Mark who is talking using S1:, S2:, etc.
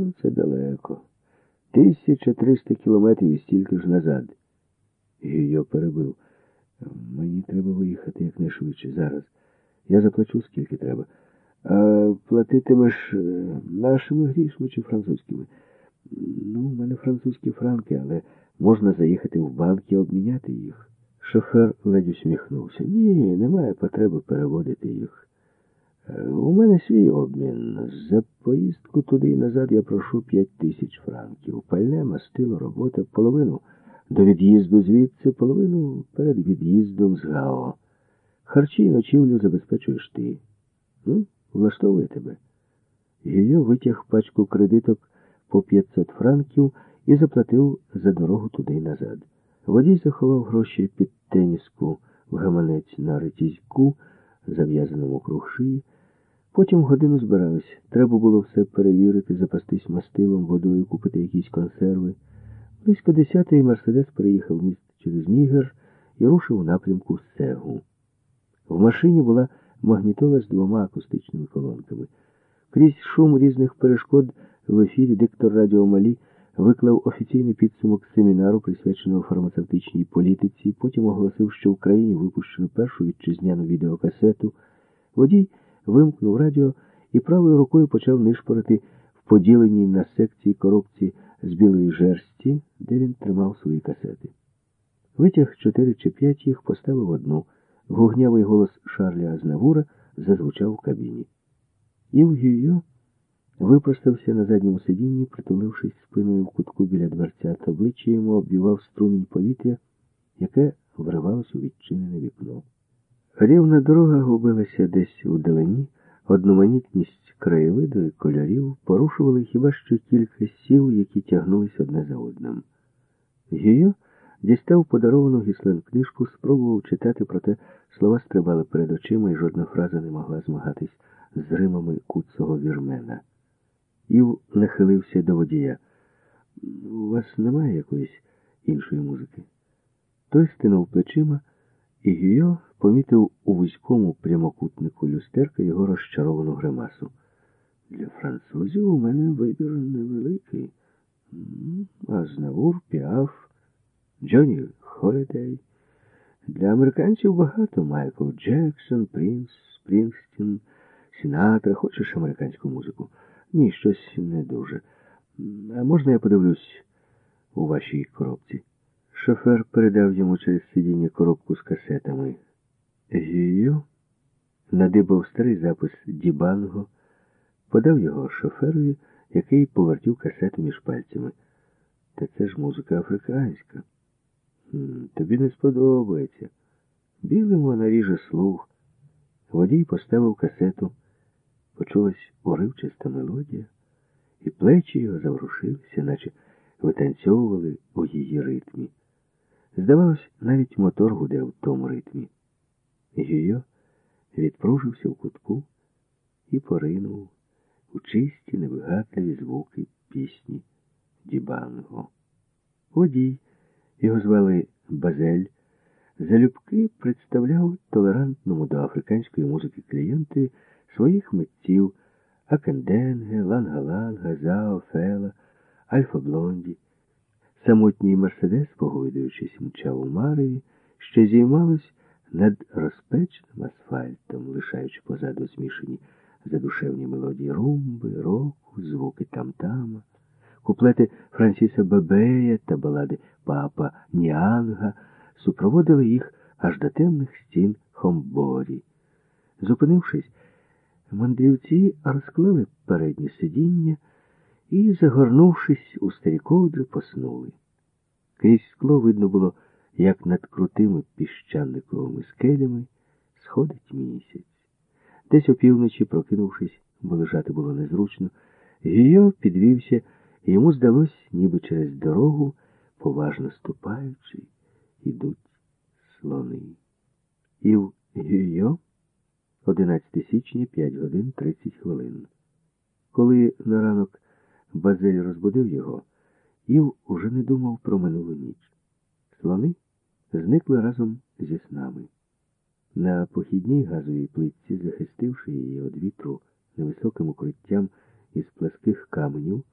S1: Ну, це далеко. Тисяча триста кілометрів і стільки ж назад. Гійо перебив. Мені треба виїхати якнайшвидше зараз. Я заплачу скільки треба. А платитимеш е, нашими грішми чи французькими? Ну, у мене французькі франки, але можна заїхати в банк і обміняти їх. Шофер ледь усміхнувся. Ні, немає потреби переводити їх. У мене свій обмін. За поїздку туди і назад я прошу п'ять тисяч франків. Пальне, мастило, робота, половину до від'їзду звідси, половину перед від'їздом з ГАО. Харчі і ночівлю забезпечуєш ти. Ну, влаштовує тебе. Гійо витяг пачку кредиток по 500 франків і заплатив за дорогу туди й назад. Водій заховав гроші під теніску в гаманець на ретізьку, зав'язаному круг шиї. Потім годину збирались. Треба було все перевірити, запастись мастилом, водою, купити якісь консерви. Близько десятої Мерседес переїхав міст через Нігер і рушив у напрямку Сегу. В машині була магнітола з двома акустичними колонками. Крізь шум різних перешкод в ефірі диктор Радіо Малі виклав офіційний підсумок семінару, присвяченого фармацевтичній політиці, потім оголосив, що в країні випущено першу вітчизняну відеокасету. Водій вимкнув радіо і правою рукою почав нишпорити в поділеній на секції коробці з білої жерсті, де він тримав свої касети. Витяг чотири чи п'ять їх, поставив одну. Гугнявий голос Шарля Азнавура зазвучав в кабіні. Ів Гюйо випростався на задньому сидінні, притулившись спиною в кутку біля дверця, обличчя йому оббивав струмінь повітря, яке вривалось у відчинене вікно. Рівна дорога губилася десь у далині, одноманітність краєвиду і кольорів порушували хіба що кілька сіл, які тягнулись одне за одним. Гюйо дістав подаровану гіслен книжку, спробував читати, проте слова стрибали перед очима, і жодна фраза не могла змагатись з римами куцого вірмена. Ів нахилився до водія. У вас немає якоїсь іншої музики? Той стинув плечима, і Гюйо помітив у вузькому прямокутнику люстерка його розчаровану гримасу. Для французів у мене вибір невеликий. Азнавур, Піаф, Джонні Холідей. Для американців багато Майкл Джексон, Принц, Спрінгстін, Сінатра. Хочеш американську музику? Ні, щось не дуже. А можна я подивлюсь у вашій коробці? Шофер передав йому через сидіння коробку з касетами. Гію надибав старий запис Дібанго, подав його шоферові, який повертів касету між пальцями. Та це ж музика африканська. Тобі не сподобається. Білим вона ріже слух. Водій поставив касету. Почулась уривчаста мелодія, і плечі його заворушилися, наче витанцьовували у її ритмі. Здавалось, навіть мотор гуде в тому ритмі. Гійо відпружився в кутку і поринув у чисті, невигадливі звуки пісні Дібанго. Водій, його звали Базель, залюбки представляв толерантному до африканської музики клієнтові своїх митців Акенденге, Ланга-Ланга, Зао, Фела, Альфа Блонді. Самотній Мерседес, погойдуючись, мчав у мареві, що зіймалось над розпеченим асфальтом, лишаючи позаду змішані задушевні мелодії румби, року, звуки тамтама, куплети Франсіса Бебея та балади Папа Ніанга супроводили їх аж до темних стін Хомборі. Зупинившись, мандрівці розклали переднє сидіння і, загорнувшись у старі ковдри, поснули. Крізь скло видно було, як над крутими піщаниковими скелями сходить місяць. Десь опівночі, прокинувшись, бо лежати було незручно, Гійо підвівся, і йому здалось, ніби через дорогу, поважно ступаючи, ідуть слони. І в Гійо 11 січня, 5 годин 30 хвилин. Коли на ранок Базель розбудив його, Ів уже не думав про минулу ніч. Слони зникли разом зі снами. На похідній газовій плитці, захистивши її від вітру невисоким укриттям із пласких каменів,